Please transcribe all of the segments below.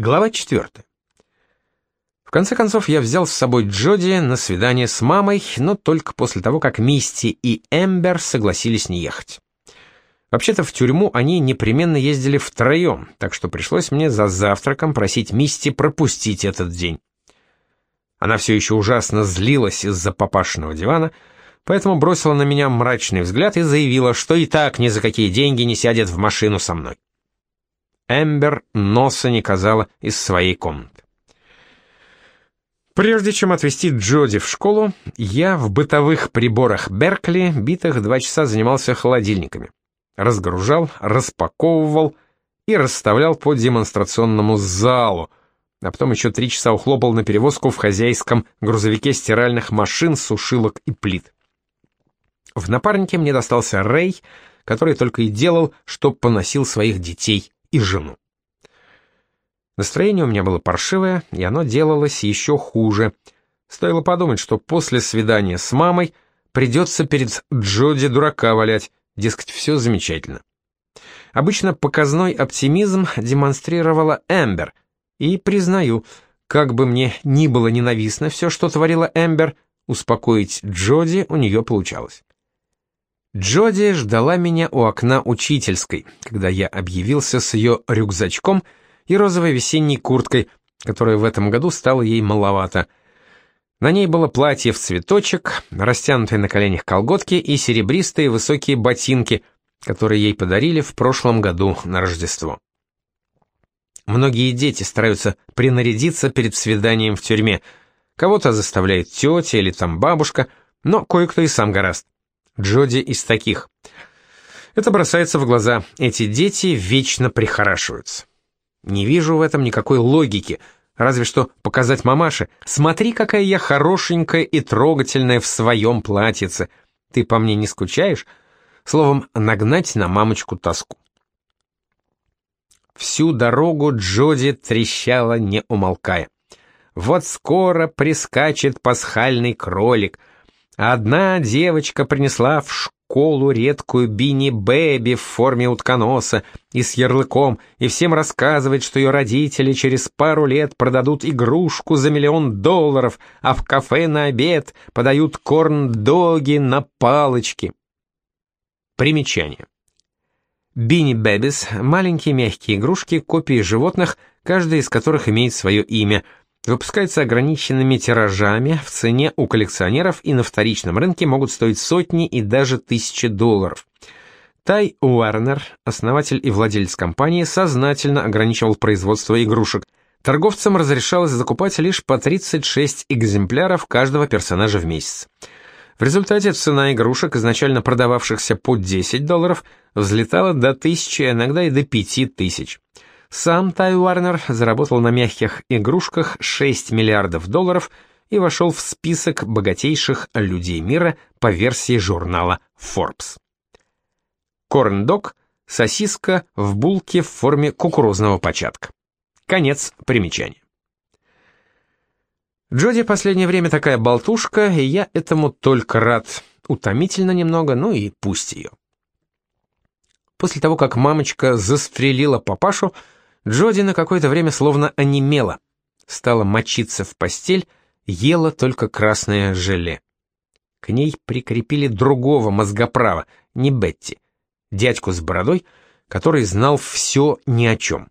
Глава 4. В конце концов, я взял с собой Джоди на свидание с мамой, но только после того, как Мисти и Эмбер согласились не ехать. Вообще-то в тюрьму они непременно ездили втроем, так что пришлось мне за завтраком просить Мисти пропустить этот день. Она все еще ужасно злилась из-за папашиного дивана, поэтому бросила на меня мрачный взгляд и заявила, что и так ни за какие деньги не сядет в машину со мной. Эмбер носа не казала из своей комнаты. Прежде чем отвезти Джоди в школу, я в бытовых приборах Беркли битых два часа занимался холодильниками. Разгружал, распаковывал и расставлял по демонстрационному залу, а потом еще три часа ухлопал на перевозку в хозяйском грузовике стиральных машин, сушилок и плит. В напарнике мне достался Рэй, который только и делал, что поносил своих детей и жену. Настроение у меня было паршивое, и оно делалось еще хуже. Стоило подумать, что после свидания с мамой придется перед Джоди дурака валять, дескать, все замечательно. Обычно показной оптимизм демонстрировала Эмбер, и, признаю, как бы мне ни было ненавистно все, что творила Эмбер, успокоить Джоди у нее получалось. Джоди ждала меня у окна учительской, когда я объявился с ее рюкзачком и розовой весенней курткой, которая в этом году стала ей маловато. На ней было платье в цветочек, растянутые на коленях колготки и серебристые высокие ботинки, которые ей подарили в прошлом году на Рождество. Многие дети стараются принарядиться перед свиданием в тюрьме. Кого-то заставляет тетя или там бабушка, но кое-кто и сам гораст. Джоди из таких. Это бросается в глаза. Эти дети вечно прихорашиваются. Не вижу в этом никакой логики, разве что показать мамаше. Смотри, какая я хорошенькая и трогательная в своем платьице. Ты по мне не скучаешь? Словом, нагнать на мамочку тоску. Всю дорогу Джоди трещала, не умолкая. Вот скоро прискачет пасхальный кролик — Одна девочка принесла в школу редкую бини-бэби в форме утконоса и с ярлыком, и всем рассказывает, что ее родители через пару лет продадут игрушку за миллион долларов, а в кафе на обед подают корн-доги на палочке. Примечание. Бини-бэбис — маленькие мягкие игрушки, копии животных, каждая из которых имеет свое имя — Выпускается ограниченными тиражами, в цене у коллекционеров и на вторичном рынке могут стоить сотни и даже тысячи долларов. Тай Уэрнер, основатель и владелец компании, сознательно ограничивал производство игрушек. Торговцам разрешалось закупать лишь по 36 экземпляров каждого персонажа в месяц. В результате цена игрушек, изначально продававшихся по 10 долларов, взлетала до 1000, иногда и до 5000. Сам Тай Уарнер заработал на мягких игрушках 6 миллиардов долларов и вошел в список богатейших людей мира по версии журнала Forbes. Корн-дог – сосиска в булке в форме кукурузного початка. Конец примечания. Джоди последнее время такая болтушка, и я этому только рад. Утомительно немного, ну и пусть ее. После того, как мамочка застрелила папашу, Джоди на какое-то время словно онемела, стала мочиться в постель, ела только красное желе. К ней прикрепили другого мозгоправа, не Бетти, дядьку с бородой, который знал все ни о чем.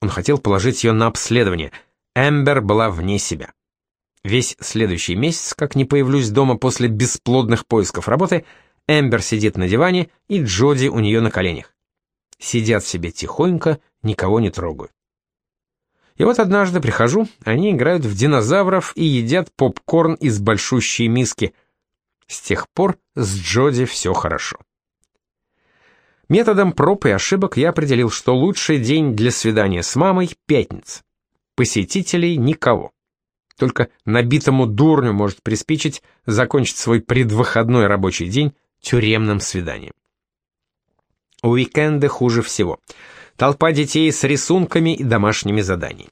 Он хотел положить ее на обследование. Эмбер была вне себя. Весь следующий месяц, как не появлюсь дома после бесплодных поисков работы, Эмбер сидит на диване, и Джоди у нее на коленях. Сидят себе тихонько никого не трогаю. И вот однажды прихожу, они играют в динозавров и едят попкорн из большущей миски. С тех пор с Джоди все хорошо. Методом проб и ошибок я определил, что лучший день для свидания с мамой — пятница. Посетителей никого. Только набитому дурню может приспичить закончить свой предвыходной рабочий день тюремным свиданием. Уикенды хуже всего — толпа детей с рисунками и домашними заданиями.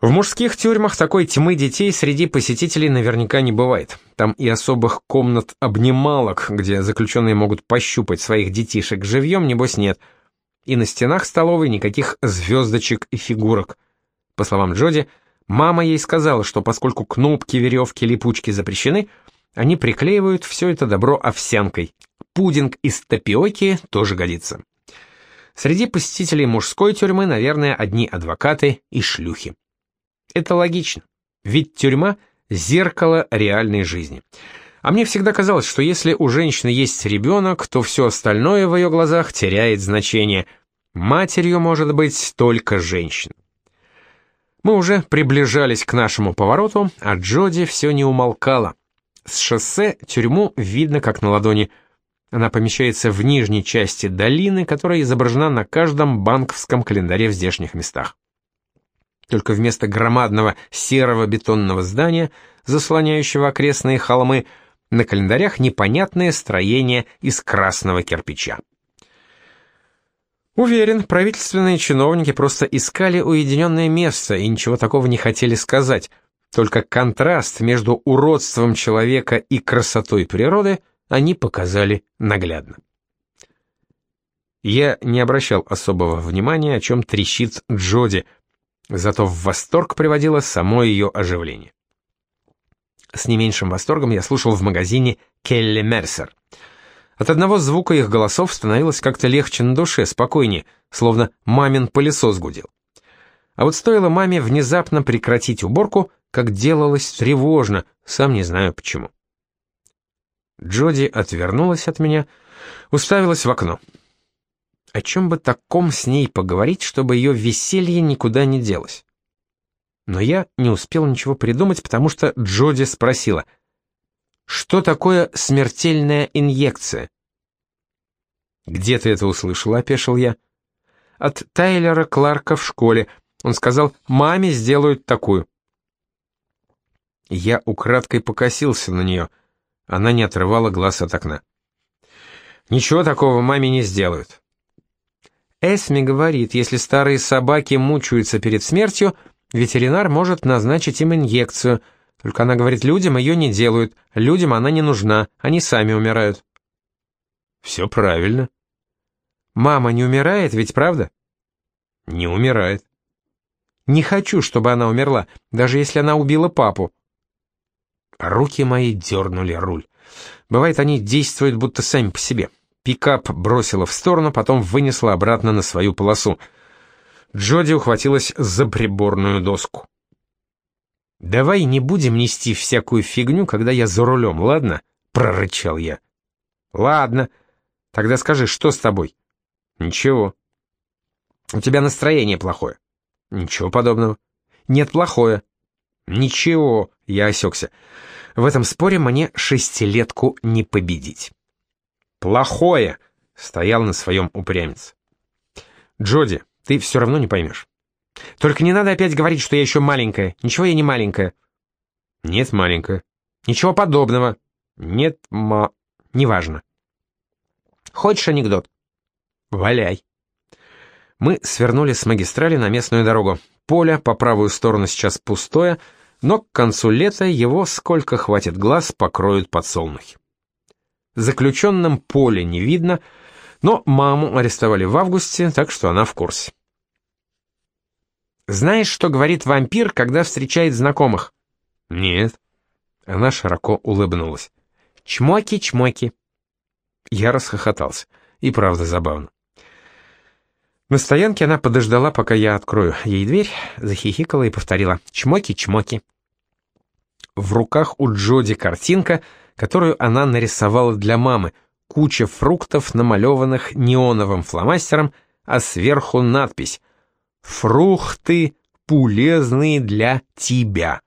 В мужских тюрьмах такой тьмы детей среди посетителей наверняка не бывает. Там и особых комнат обнималок, где заключенные могут пощупать своих детишек живьем, небось нет. и на стенах столовой никаких звездочек и фигурок. По словам Джоди, мама ей сказала, что поскольку кнопки, веревки, липучки запрещены, они приклеивают все это добро овсянкой. Пудинг из тапиоки тоже годится. Среди посетителей мужской тюрьмы, наверное, одни адвокаты и шлюхи. Это логично, ведь тюрьма — зеркало реальной жизни. А мне всегда казалось, что если у женщины есть ребенок, то все остальное в ее глазах теряет значение. Матерью может быть только женщина. Мы уже приближались к нашему повороту, а Джоди все не умолкала. С шоссе тюрьму видно как на ладони. Она помещается в нижней части долины, которая изображена на каждом банковском календаре в здешних местах. Только вместо громадного серого бетонного здания, заслоняющего окрестные холмы, на календарях непонятное строение из красного кирпича. Уверен, правительственные чиновники просто искали уединенное место и ничего такого не хотели сказать, только контраст между уродством человека и красотой природы они показали наглядно. Я не обращал особого внимания, о чем трещит Джоди, зато в восторг приводило само ее оживление. С не меньшим восторгом я слушал в магазине Келли Мерсер. От одного звука их голосов становилось как-то легче на душе, спокойнее, словно мамин пылесос гудел. А вот стоило маме внезапно прекратить уборку, как делалось тревожно, сам не знаю почему. Джоди отвернулась от меня, уставилась в окно. О чем бы таком с ней поговорить, чтобы ее веселье никуда не делось? Но я не успел ничего придумать, потому что Джоди спросила, «Что такое смертельная инъекция?» «Где ты это услышала?» — опешил я. «От Тайлера Кларка в школе. Он сказал, маме сделают такую». Я украдкой покосился на нее. Она не отрывала глаз от окна. «Ничего такого маме не сделают». Эсми говорит, если старые собаки мучаются перед смертью, Ветеринар может назначить им инъекцию, только она говорит, людям ее не делают, людям она не нужна, они сами умирают. Все правильно. Мама не умирает, ведь правда? Не умирает. Не хочу, чтобы она умерла, даже если она убила папу. Руки мои дернули руль. Бывает, они действуют будто сами по себе. Пикап бросила в сторону, потом вынесла обратно на свою полосу. Джоди ухватилась за приборную доску. «Давай не будем нести всякую фигню, когда я за рулем, ладно?» — прорычал я. «Ладно. Тогда скажи, что с тобой?» «Ничего». «У тебя настроение плохое». «Ничего подобного». «Нет, плохое». «Ничего», — я осекся. «В этом споре мне шестилетку не победить». «Плохое», — стоял на своем упрямец. «Джоди, ты все равно не поймешь. Только не надо опять говорить, что я еще маленькая. Ничего я не маленькая. Нет, маленькая. Ничего подобного. Нет, ма... Неважно. Хочешь анекдот? Валяй. Мы свернули с магистрали на местную дорогу. Поле по правую сторону сейчас пустое, но к концу лета его, сколько хватит глаз, покроют подсолнухи. Заключенным поле не видно, но маму арестовали в августе, так что она в курсе. «Знаешь, что говорит вампир, когда встречает знакомых?» «Нет». Она широко улыбнулась. «Чмоки-чмоки». Я расхохотался. И правда забавно. На стоянке она подождала, пока я открою ей дверь, захихикала и повторила «Чмоки-чмоки». В руках у Джоди картинка, которую она нарисовала для мамы — куча фруктов, намалеванных неоновым фломастером, а сверху надпись «Фрукты полезные для тебя».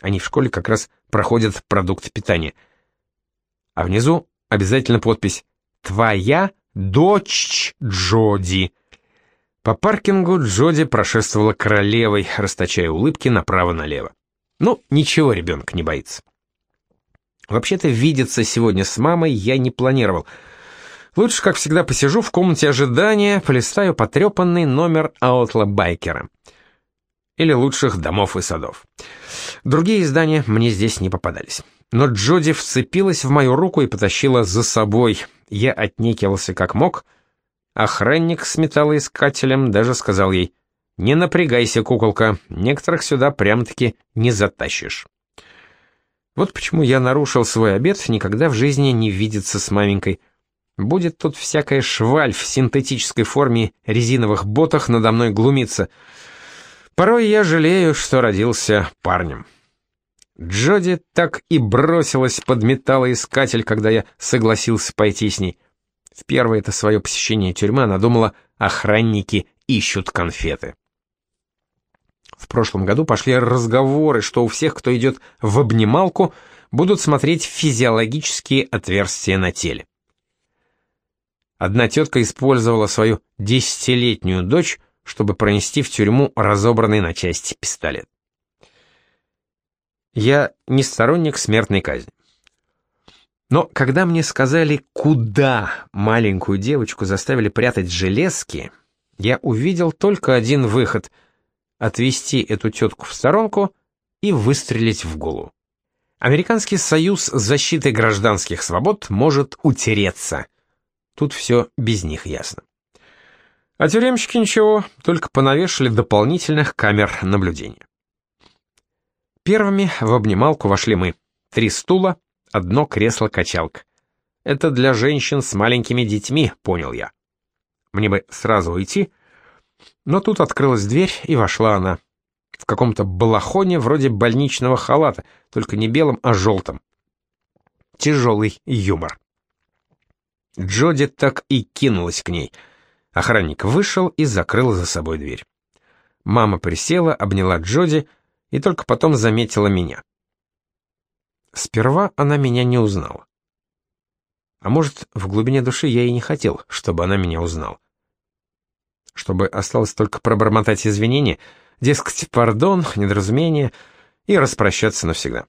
Они в школе как раз проходят продукт питания. А внизу обязательно подпись «Твоя дочь Джоди». По паркингу Джоди прошествовала королевой, расточая улыбки направо-налево. Ну, ничего ребенок не боится. Вообще-то видеться сегодня с мамой я не планировал. Лучше, как всегда, посижу в комнате ожидания, полистаю потрепанный номер Аутла Байкера. Или лучших домов и садов. Другие издания мне здесь не попадались. Но Джоди вцепилась в мою руку и потащила за собой. Я отнекивался как мог. охранник с металлоискателем даже сказал ей, «Не напрягайся, куколка, некоторых сюда прям-таки не затащишь». Вот почему я нарушил свой обет никогда в жизни не видеться с маменькой. Будет тут всякая шваль в синтетической форме резиновых ботах надо мной глумиться. Порой я жалею, что родился парнем. Джоди так и бросилась под металлоискатель, когда я согласился пойти с ней. В первое это свое посещение тюрьмы она думала, охранники ищут конфеты. В прошлом году пошли разговоры, что у всех, кто идет в обнималку, будут смотреть физиологические отверстия на теле. Одна тетка использовала свою десятилетнюю дочь, чтобы пронести в тюрьму разобранный на части пистолет. Я не сторонник смертной казни. Но когда мне сказали, куда маленькую девочку заставили прятать железки, я увидел только один выход — отвести эту тетку в сторонку и выстрелить в голову. Американский союз защиты гражданских свобод может утереться — Тут все без них ясно. А тюремщики ничего, только понавешали дополнительных камер наблюдения. Первыми в обнималку вошли мы. Три стула, одно кресло-качалка. Это для женщин с маленькими детьми, понял я. Мне бы сразу уйти, но тут открылась дверь, и вошла она. В каком-то балахоне вроде больничного халата, только не белым, а желтым. Тяжелый юмор. Джоди так и кинулась к ней. Охранник вышел и закрыл за собой дверь. Мама присела, обняла Джоди и только потом заметила меня. Сперва она меня не узнала. А может, в глубине души я и не хотел, чтобы она меня узнала. Чтобы осталось только пробормотать извинения, дескать, пардон, недоразумение, и распрощаться навсегда.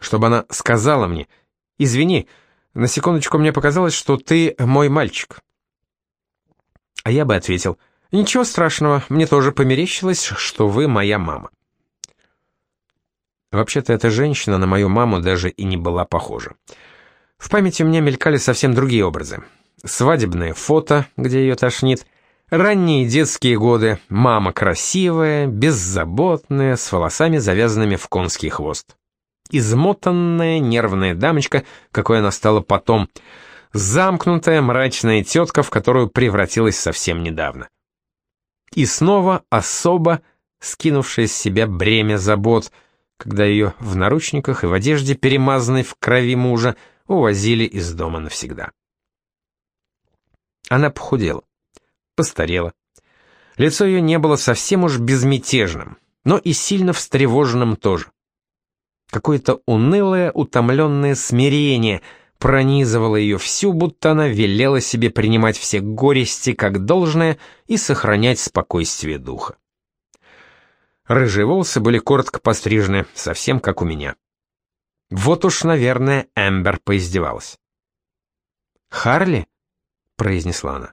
Чтобы она сказала мне, «Извини, на секундочку мне показалось, что ты мой мальчик. А я бы ответил, ничего страшного, мне тоже померещилось, что вы моя мама. Вообще-то эта женщина на мою маму даже и не была похожа. В памяти у меня мелькали совсем другие образы. Свадебное фото, где ее тошнит, ранние детские годы, мама красивая, беззаботная, с волосами завязанными в конский хвост измотанная нервная дамочка, какой она стала потом, замкнутая мрачная тетка, в которую превратилась совсем недавно. И снова особо скинувшая с себя бремя забот, когда ее в наручниках и в одежде, перемазанной в крови мужа, увозили из дома навсегда. Она похудела, постарела. Лицо ее не было совсем уж безмятежным, но и сильно встревоженным тоже. Какое-то унылое, утомленное смирение пронизывало ее всю, будто она велела себе принимать все горести как должное и сохранять спокойствие духа. Рыжие волосы были коротко пострижены, совсем как у меня. Вот уж, наверное, Эмбер поиздевалась. «Харли?» — произнесла она.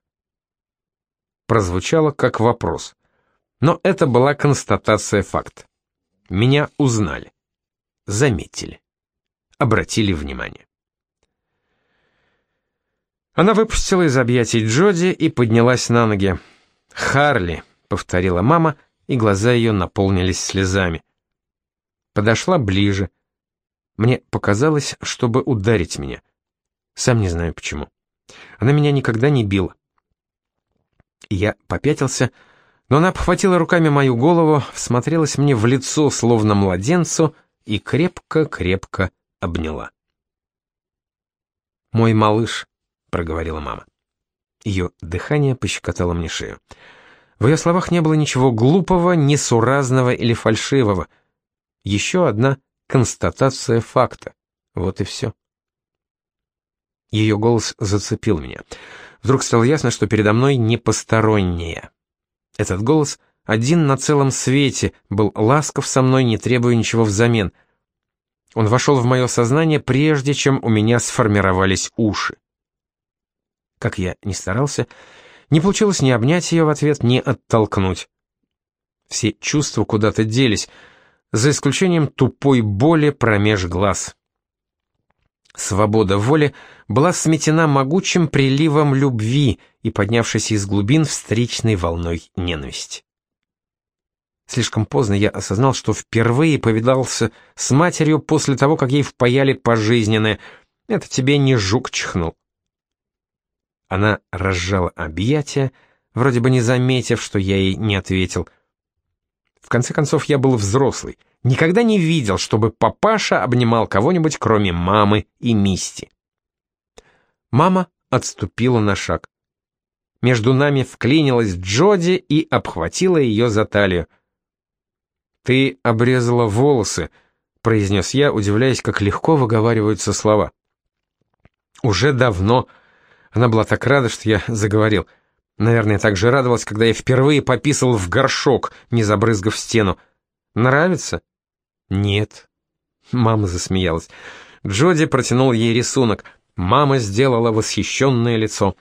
Прозвучало как вопрос. Но это была констатация факта. Меня узнали заметили, обратили внимание. Она выпустила из объятий Джоди и поднялась на ноги. «Харли», — повторила мама, и глаза ее наполнились слезами. Подошла ближе. Мне показалось, чтобы ударить меня. Сам не знаю почему. Она меня никогда не била. Я попятился, но она обхватила руками мою голову, всмотрелась мне в лицо, словно младенцу, и крепко-крепко обняла. «Мой малыш», — проговорила мама. Ее дыхание пощекотало мне шею. В ее словах не было ничего глупого, несуразного или фальшивого. Еще одна констатация факта. Вот и все. Ее голос зацепил меня. Вдруг стало ясно, что передо мной не посторонняя. Этот голос — один на целом свете, был ласков со мной, не требуя ничего взамен. Он вошел в мое сознание, прежде чем у меня сформировались уши. Как я ни старался, не получилось ни обнять ее в ответ, ни оттолкнуть. Все чувства куда-то делись, за исключением тупой боли промеж глаз. Свобода воли была сметена могучим приливом любви и поднявшейся из глубин встречной волной ненависти. Слишком поздно я осознал, что впервые повидался с матерью после того, как ей впаяли пожизненное. Это тебе не жук чихнул. Она разжала объятия, вроде бы не заметив, что я ей не ответил. В конце концов, я был взрослый, никогда не видел, чтобы папаша обнимал кого-нибудь, кроме мамы и Мисти. Мама отступила на шаг. Между нами вклинилась Джоди и обхватила ее за талию. «Ты обрезала волосы», — произнес я, удивляясь, как легко выговариваются слова. «Уже давно», она была так рада, что я заговорил. Наверное, так же радовалась, когда я впервые пописал в горшок, не забрызгав стену. Нравится? Нет. Мама засмеялась. Джоди протянул ей рисунок. Мама сделала восхищенное лицо.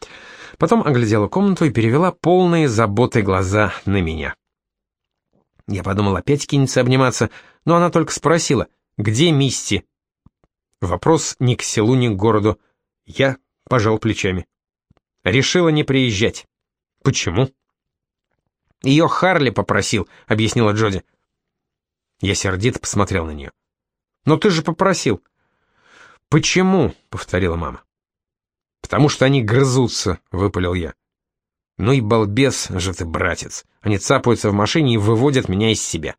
Потом оглядела комнату и перевела полные заботы глаза на меня. Я подумал, опять кинется обниматься, но она только спросила, где Мисти? Вопрос ни к селу, ни к городу. Я пожал плечами. Решила не приезжать. Почему? Ее Харли попросил, объяснила Джоди. Я сердито посмотрел на нее. Но ты же попросил. Почему? повторила мама. Потому что они грызутся, выпалил я. Ну и балбес же ты, братец. Они цапаются в машине и выводят меня из себя.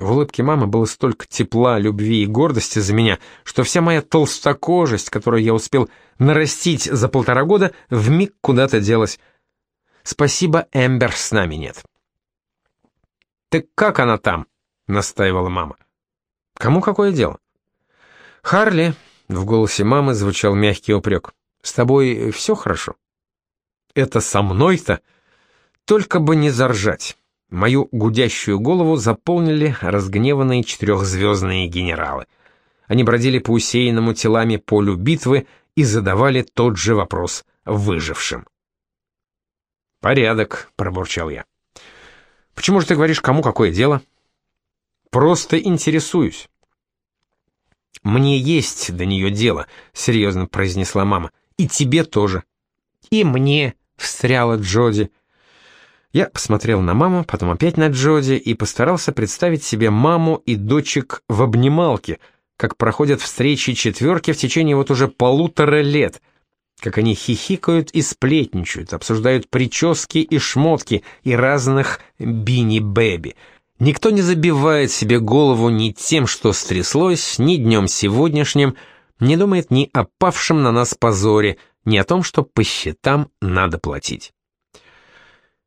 В улыбке мамы было столько тепла, любви и гордости за меня, что вся моя толстокожесть, которую я успел нарастить за полтора года, вмиг куда-то делась. Спасибо, Эмбер с нами нет. «Так как она там?» — настаивала мама. «Кому какое дело?» «Харли», — в голосе мамы звучал мягкий упрек, — «с тобой все хорошо?» «Это со мной-то? Только бы не заржать». Мою гудящую голову заполнили разгневанные четырехзвездные генералы. Они бродили по усеянному телами полю битвы и задавали тот же вопрос выжившим. «Порядок», — пробурчал я. «Почему же ты говоришь, кому какое дело?» «Просто интересуюсь». «Мне есть до нее дело», — серьезно произнесла мама. «И тебе тоже». «И мне», — встряла Джоди. Я посмотрел на маму, потом опять на Джоди и постарался представить себе маму и дочек в обнималке, как проходят встречи четверки в течение вот уже полутора лет, как они хихикают и сплетничают, обсуждают прически и шмотки и разных бини-бэби. Никто не забивает себе голову ни тем, что стряслось, ни днем сегодняшним, не думает ни о павшем на нас позоре, ни о том, что по счетам надо платить.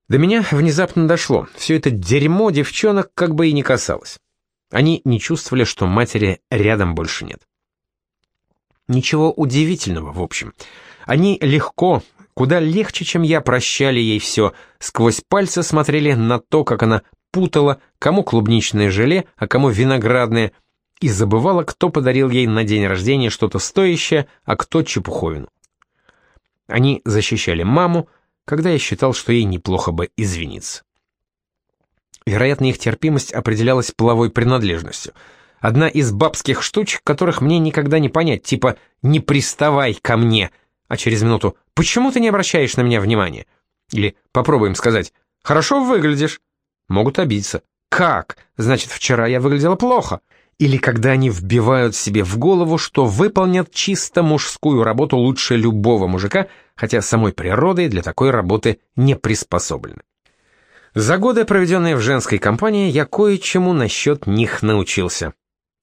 До меня внезапно дошло, все это дерьмо девчонок как бы и не касалось. Они не чувствовали, что матери рядом больше нет. Ничего удивительного, в общем. Они легко, куда легче, чем я, прощали ей все, сквозь пальцы смотрели на то, как она путала, кому клубничное желе, а кому виноградное, и забывала, кто подарил ей на день рождения что-то стоящее, а кто чепуховину. Они защищали маму, когда я считал, что ей неплохо бы извиниться. Вероятно, их терпимость определялась половой принадлежностью. Одна из бабских штучек, которых мне никогда не понять, типа «не приставай ко мне», а через минуту «почему ты не обращаешь на меня внимания?» Или попробуем сказать «хорошо выглядишь». Могут обидеться. «Как? Значит, вчера я выглядела плохо» или когда они вбивают себе в голову, что выполнят чисто мужскую работу лучше любого мужика, хотя самой природой для такой работы не приспособлены. За годы, проведенные в женской компании, я кое-чему насчет них научился.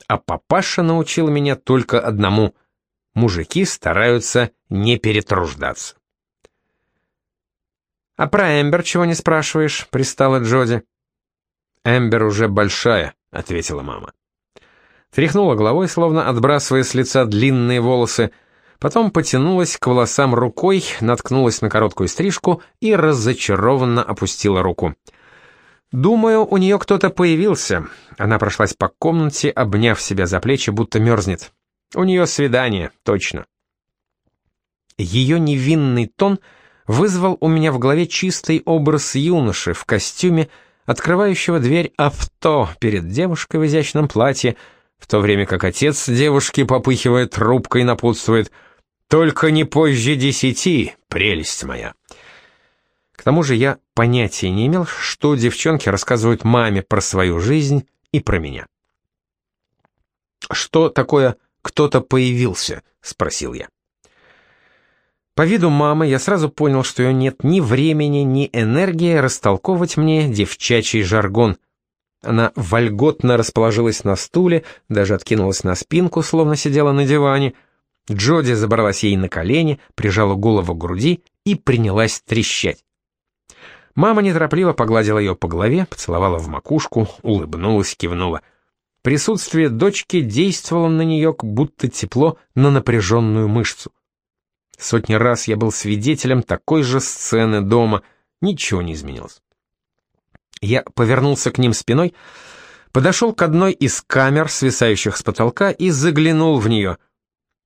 А папаша научил меня только одному – мужики стараются не перетруждаться. «А про Эмбер чего не спрашиваешь?» – пристала Джоди. «Эмбер уже большая», — ответила мама тряхнула головой, словно отбрасывая с лица длинные волосы, потом потянулась к волосам рукой, наткнулась на короткую стрижку и разочарованно опустила руку. «Думаю, у нее кто-то появился». Она прошлась по комнате, обняв себя за плечи, будто мерзнет. «У нее свидание, точно». Ее невинный тон вызвал у меня в голове чистый образ юноши в костюме, открывающего дверь авто перед девушкой в изящном платье, в то время как отец девушки попыхивает трубкой напутствует «Только не позже десяти, прелесть моя». К тому же я понятия не имел, что девчонки рассказывают маме про свою жизнь и про меня. «Что такое кто-то появился?» — спросил я. По виду мамы я сразу понял, что у нее нет ни времени, ни энергии растолковывать мне девчачий жаргон — она вольготно расположилась на стуле, даже откинулась на спинку, словно сидела на диване. Джоди забралась ей на колени, прижала голову к груди и принялась трещать. Мама неторопливо погладила ее по голове, поцеловала в макушку, улыбнулась, кивнула. Присутствие дочки действовало на нее, будто тепло на напряженную мышцу. Сотни раз я был свидетелем такой же сцены дома, ничего не изменилось. Я повернулся к ним спиной, подошел к одной из камер, свисающих с потолка, и заглянул в нее.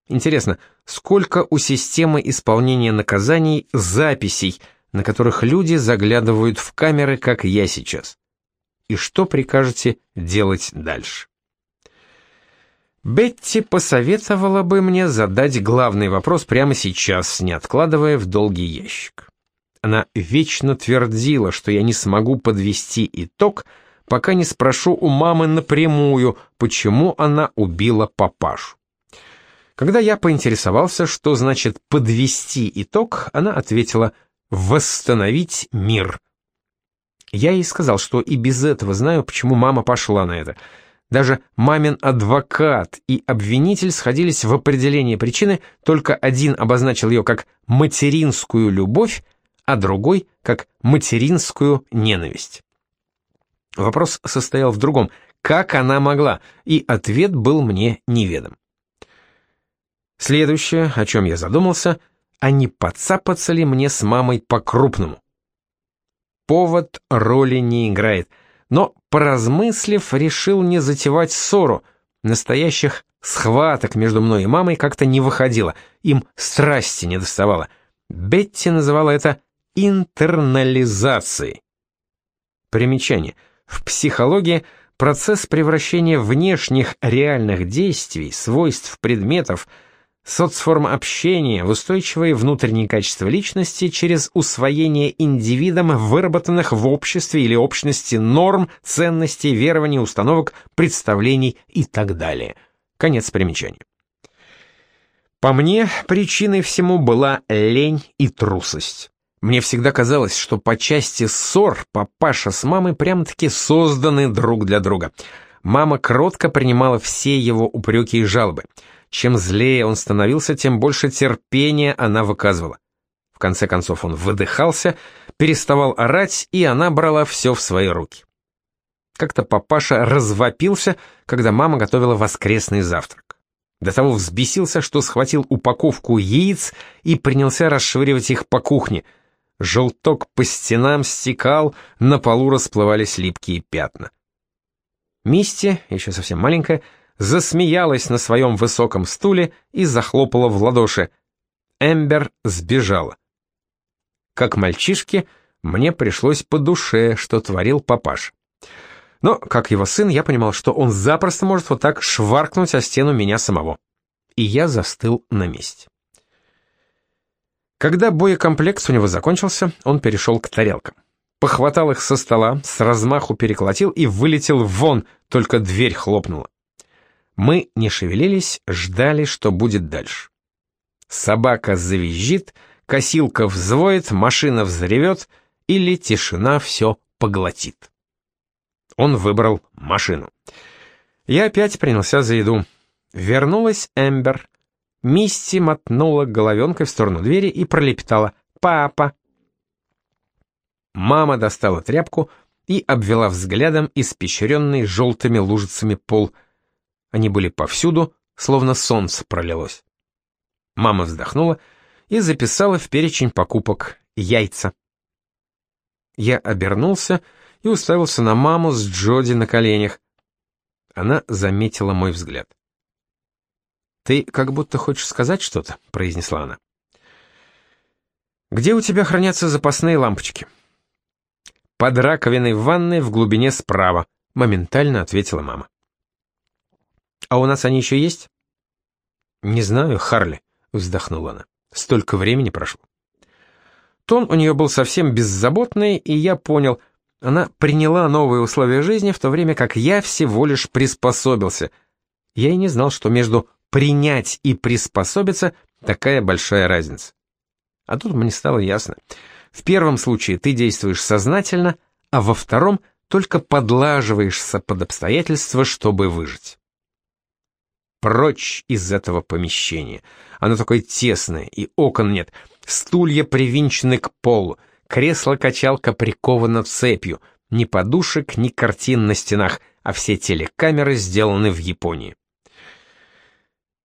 Интересно, сколько у системы исполнения наказаний записей, на которых люди заглядывают в камеры, как я сейчас? И что прикажете делать дальше? Бетти посоветовала бы мне задать главный вопрос прямо сейчас, не откладывая в долгий ящик. Она вечно твердила, что я не смогу подвести итог, пока не спрошу у мамы напрямую, почему она убила папашу. Когда я поинтересовался, что значит «подвести итог», она ответила «восстановить мир». Я ей сказал, что и без этого знаю, почему мама пошла на это. Даже мамин адвокат и обвинитель сходились в определении причины, только один обозначил ее как «материнскую любовь», а другой как материнскую ненависть. Вопрос состоял в другом, как она могла, и ответ был мне неведом. Следующее, о чем я задумался, а не подцапаться ли мне с мамой по-крупному. Повод роли не играет, но, поразмыслив, решил не затевать ссору, настоящих схваток между мной и мамой как-то не выходило, им страсти не доставало. Бетти называла это интернализации. Примечание. В психологии процесс превращения внешних реальных действий, свойств предметов, соцформ общения в устойчивые внутренние качества личности через усвоение индивидом выработанных в обществе или общности норм, ценностей, верований, установок, представлений и так далее. Конец примечания. По мне, причиной всему была лень и трусость. Мне всегда казалось, что по части ссор папаша с мамой прямо-таки созданы друг для друга. Мама кротко принимала все его упреки и жалобы. Чем злее он становился, тем больше терпения она выказывала. В конце концов он выдыхался, переставал орать, и она брала все в свои руки. Как-то папаша развопился, когда мама готовила воскресный завтрак. До того взбесился, что схватил упаковку яиц и принялся расшвыривать их по кухне — Желток по стенам стекал, на полу расплывались липкие пятна. Мисти, еще совсем маленькая, засмеялась на своем высоком стуле и захлопала в ладоши. Эмбер сбежала. Как мальчишке, мне пришлось по душе, что творил папаш. Но, как его сын, я понимал, что он запросто может вот так шваркнуть о стену меня самого. И я застыл на месте. Когда боекомплект у него закончился, он перешел к тарелкам. Похватал их со стола, с размаху переколотил и вылетел вон, только дверь хлопнула. Мы не шевелились, ждали, что будет дальше. Собака завизжит, косилка взвоет, машина взревет, или тишина все поглотит. Он выбрал машину. Я опять принялся за еду. Вернулась Эмбер, Мисти мотнула головенкой в сторону двери и пролепетала «Папа!». Мама достала тряпку и обвела взглядом испещренный желтыми лужицами пол. Они были повсюду, словно солнце пролилось. Мама вздохнула и записала в перечень покупок яйца. Я обернулся и уставился на маму с Джоди на коленях. Она заметила мой взгляд. «Ты как будто хочешь сказать что-то», — произнесла она. «Где у тебя хранятся запасные лампочки?» «Под раковиной в ванной в глубине справа», — моментально ответила мама. А у нас они еще есть? Не знаю, Харли, вздохнула она. Столько времени прошло. Тон у нее был совсем беззаботный, и я понял, она приняла новые условия жизни, в то время как я всего лишь приспособился. Я и не знал, что между принять и приспособиться такая большая разница. А тут мне стало ясно. В первом случае ты действуешь сознательно, а во втором только подлаживаешься под обстоятельства, чтобы выжить. Прочь из этого помещения. Оно такое тесное, и окон нет. Стулья привинчены к полу, кресло-качалка приковано цепью, ни подушек, ни картин на стенах, а все телекамеры сделаны в Японии.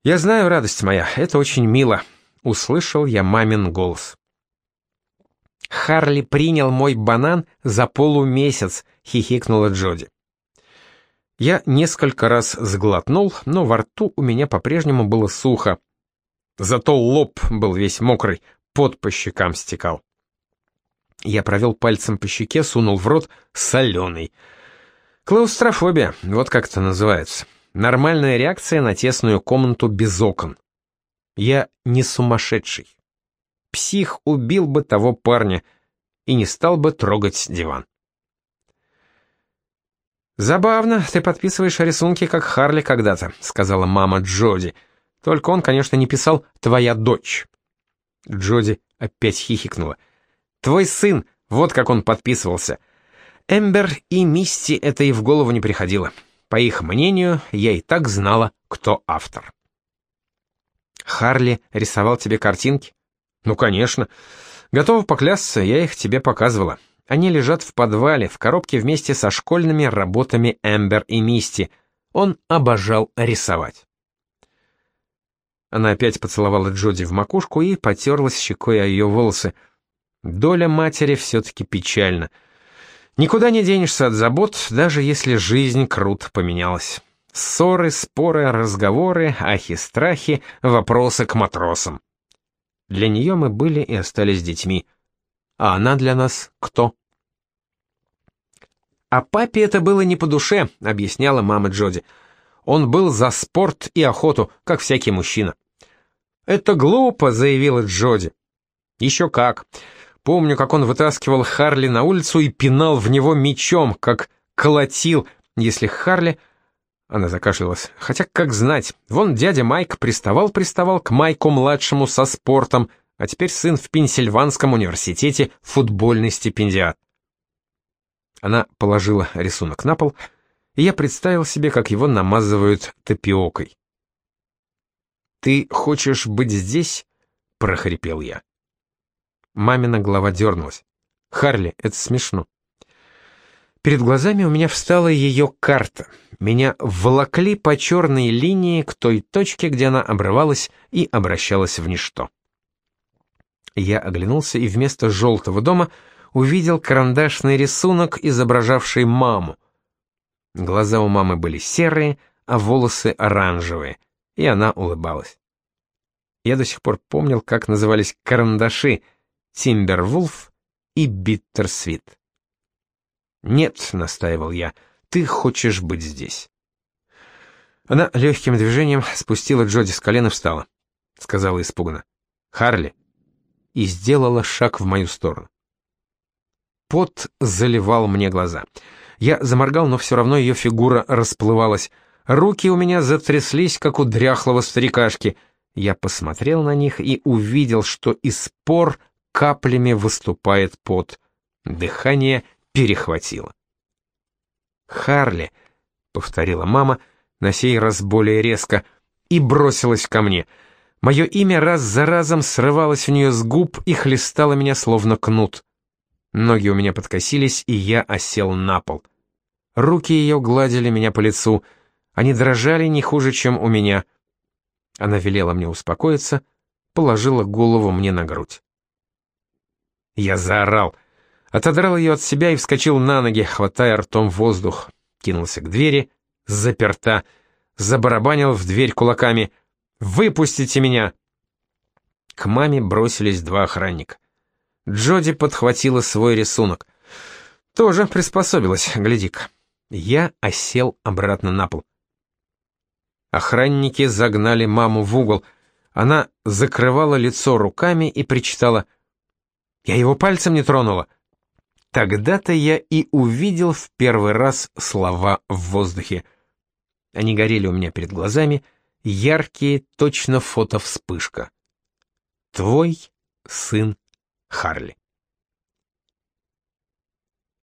«Я знаю, радость моя, это очень мило», — услышал я мамин голос. «Харли принял мой банан за полумесяц», — хихикнула Джоди. Я несколько раз сглотнул, но во рту у меня по-прежнему было сухо. Зато лоб был весь мокрый, пот по щекам стекал. Я провел пальцем по щеке, сунул в рот соленый. Клаустрофобия, вот как это называется. Нормальная реакция на тесную комнату без окон. Я не сумасшедший. Псих убил бы того парня и не стал бы трогать диван. «Забавно, ты подписываешь рисунки, как Харли когда-то», — сказала мама Джоди. «Только он, конечно, не писал «твоя дочь». Джоди опять хихикнула. «Твой сын, вот как он подписывался. Эмбер и Мисти это и в голову не приходило. По их мнению, я и так знала, кто автор». «Харли рисовал тебе картинки?» «Ну, конечно. Готова поклясться, я их тебе показывала. Они лежат в подвале, в коробке вместе со школьными работами Эмбер и Мисти. Он обожал рисовать». Она опять поцеловала Джоди в макушку и потерлась щекой о ее волосы. Доля матери все-таки печальна. Никуда не денешься от забот, даже если жизнь круто поменялась. Ссоры, споры, разговоры, ахи-страхи, вопросы к матросам. Для нее мы были и остались детьми. А она для нас кто? «А папе это было не по душе», — объясняла мама Джоди. Он был за спорт и охоту, как всякий мужчина. «Это глупо», — заявила Джоди. «Еще как. Помню, как он вытаскивал Харли на улицу и пинал в него мечом, как колотил, если Харли...» Она закашлялась. «Хотя, как знать, вон дядя Майк приставал-приставал к Майку-младшему со спортом, а теперь сын в Пенсильванском университете футбольный стипендиат». Она положила рисунок на пол, и я представил себе, как его намазывают тапиокой. «Ты хочешь быть здесь?» — прохрипел я. Мамина голова дернулась. «Харли, это смешно». Перед глазами у меня встала ее карта. Меня волокли по черной линии к той точке, где она обрывалась и обращалась в ничто. Я оглянулся и вместо желтого дома увидел карандашный рисунок, изображавший маму. Глаза у мамы были серые, а волосы оранжевые, и она улыбалась. Я до сих пор помнил, как назывались карандаши «Тимбервулф» и «Биттерсвит». «Нет», — настаивал я, — «ты хочешь быть здесь». Она легким движением спустила Джоди с колена и встала. Сказала испуганно. «Харли!» И сделала шаг в мою сторону. Пот заливал мне глаза. Я заморгал, но все равно ее фигура расплывалась. Руки у меня затряслись, как у дряхлого старикашки. Я посмотрел на них и увидел, что из пор каплями выступает пот. Дыхание перехватило. «Харли», — повторила мама, на сей раз более резко, и бросилась ко мне. Мое имя раз за разом срывалось у нее с губ и хлестало меня словно кнут. Ноги у меня подкосились, и я осел на пол. Руки ее гладили меня по лицу. Они дрожали не хуже, чем у меня. Она велела мне успокоиться, положила голову мне на грудь. Я заорал. Отодрал ее от себя и вскочил на ноги, хватая ртом воздух. Кинулся к двери, заперта. Забарабанил в дверь кулаками. «Выпустите меня!» К маме бросились два охранника. Джоди подхватила свой рисунок. Тоже приспособилась, гляди-ка. Я осел обратно на пол. Охранники загнали маму в угол. Она закрывала лицо руками и причитала. «Я его пальцем не тронула». Тогда-то я и увидел в первый раз слова в воздухе. Они горели у меня перед глазами, яркие, точно фото-вспышка. Твой сын Харли.